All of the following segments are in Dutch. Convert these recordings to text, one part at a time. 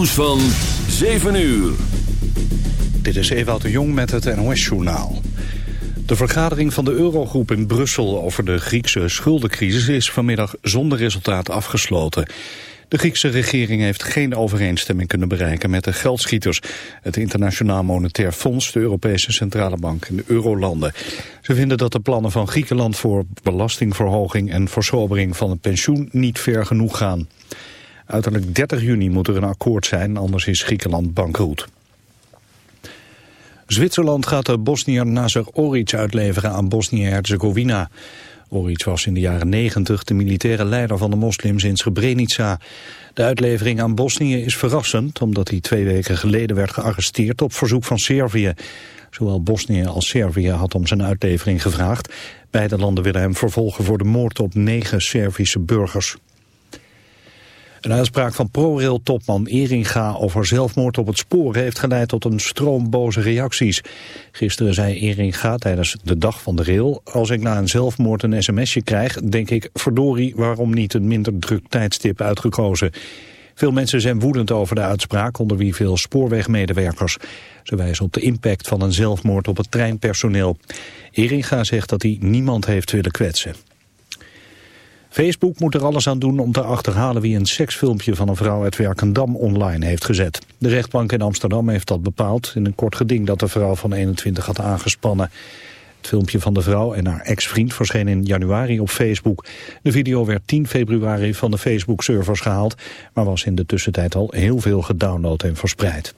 nieuws van 7 uur. Dit is Ewout de Jong met het NOS-journaal. De vergadering van de Eurogroep in Brussel over de Griekse schuldencrisis is vanmiddag zonder resultaat afgesloten. De Griekse regering heeft geen overeenstemming kunnen bereiken met de geldschieters. Het Internationaal Monetair Fonds, de Europese Centrale Bank en de Eurolanden. Ze vinden dat de plannen van Griekenland voor belastingverhoging en versobering van het pensioen niet ver genoeg gaan. Uiterlijk 30 juni moet er een akkoord zijn, anders is Griekenland bankroet. Zwitserland gaat de Bosnier Nazar Oric uitleveren aan Bosnië-Herzegovina. Oric was in de jaren 90 de militaire leider van de moslims in Srebrenica. De uitlevering aan Bosnië is verrassend, omdat hij twee weken geleden werd gearresteerd op verzoek van Servië. Zowel Bosnië als Servië had om zijn uitlevering gevraagd. Beide landen willen hem vervolgen voor de moord op negen Servische burgers. Een uitspraak van ProRail-topman Eringa over zelfmoord op het spoor heeft geleid tot een stroom boze reacties. Gisteren zei Eringa tijdens de dag van de rail, als ik na een zelfmoord een sms'je krijg, denk ik, verdorie, waarom niet een minder druk tijdstip uitgekozen. Veel mensen zijn woedend over de uitspraak, onder wie veel spoorwegmedewerkers. Ze wijzen op de impact van een zelfmoord op het treinpersoneel. Eringa zegt dat hij niemand heeft willen kwetsen. Facebook moet er alles aan doen om te achterhalen wie een seksfilmpje van een vrouw uit Werkendam online heeft gezet. De rechtbank in Amsterdam heeft dat bepaald in een kort geding dat de vrouw van 21 had aangespannen. Het filmpje van de vrouw en haar ex-vriend verscheen in januari op Facebook. De video werd 10 februari van de Facebook-servers gehaald, maar was in de tussentijd al heel veel gedownload en verspreid.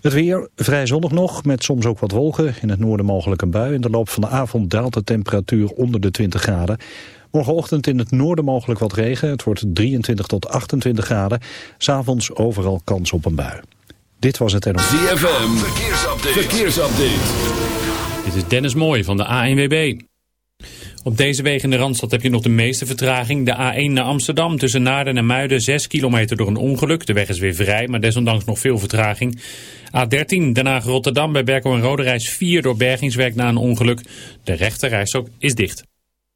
Het weer vrij zonnig nog, met soms ook wat wolken. In het noorden mogelijk een bui. In de loop van de avond daalt de temperatuur onder de 20 graden. Morgenochtend in het noorden mogelijk wat regen. Het wordt 23 tot 28 graden. S'avonds overal kans op een bui. Dit was het NOS. ZFM, verkeersupdate. verkeersupdate. Dit is Dennis Mooij van de ANWB. Op deze wegen in de Randstad heb je nog de meeste vertraging. De A1 naar Amsterdam tussen Naarden en Muiden 6 kilometer door een ongeluk. De weg is weer vrij, maar desondanks nog veel vertraging. A13 Den Haag-Rotterdam bij Berkel en Roderijs 4 door bergingswerk na een ongeluk. De rechterrijstok is dicht.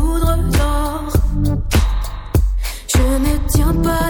poudre d'or. Je ne tiens pas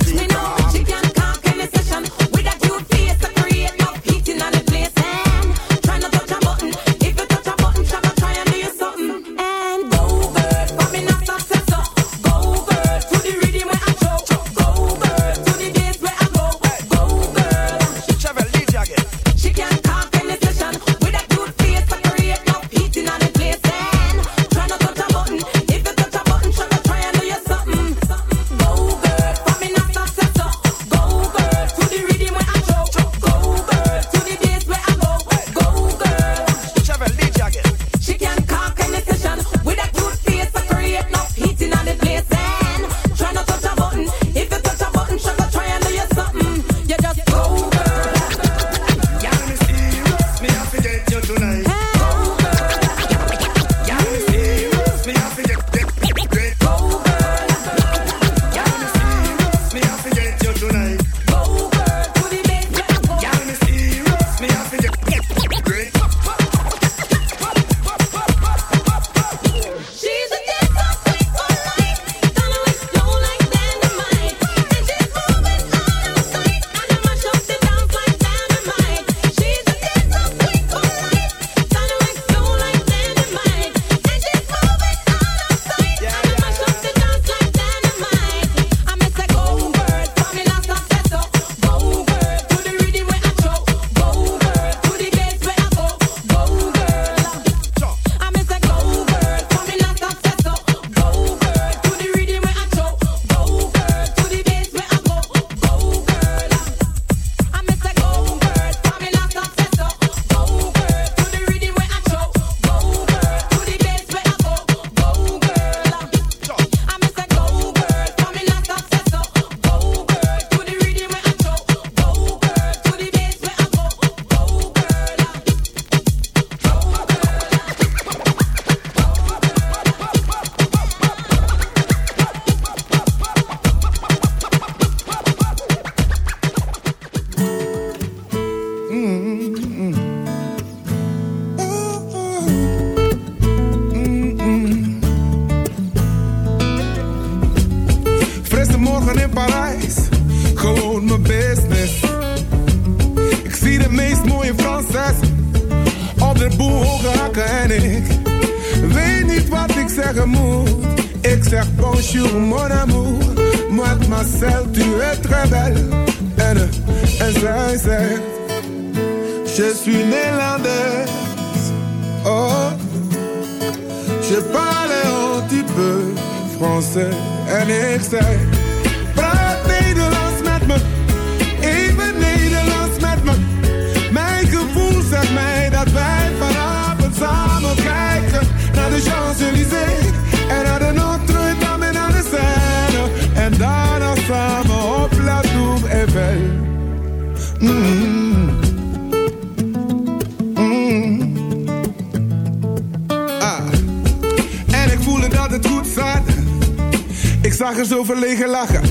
nergens over liggen lachen.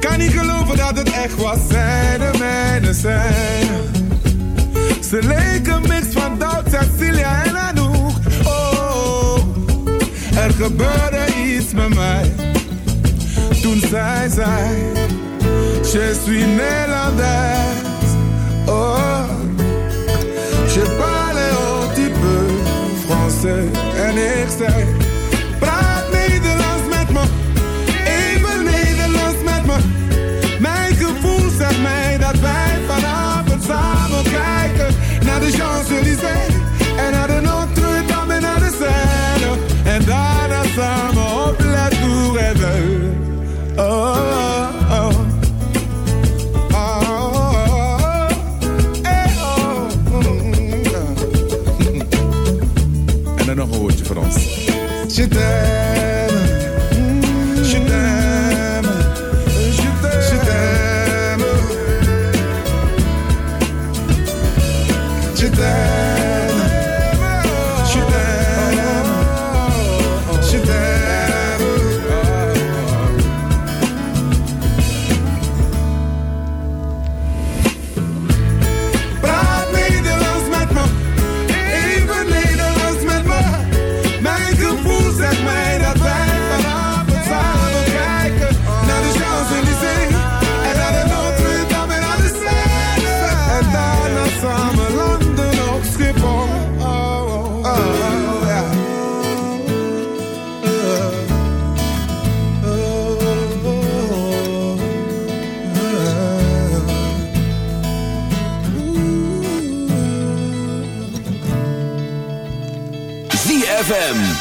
Kan niet geloven dat het echt was, zij de mijne zijn. Ze leken mix van Doud, Cecilia en Anouk. Oh, er gebeurde iets met mij. Toen zij zei, je suis Nederlander. Oh, je parle un petit peu français. En ik zei... En naar de Notre-Dame en naar de En daarna samen op La Tour oh, oh, oh. oh, oh. en dan ons.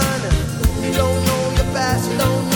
future. You don't know your past, you don't know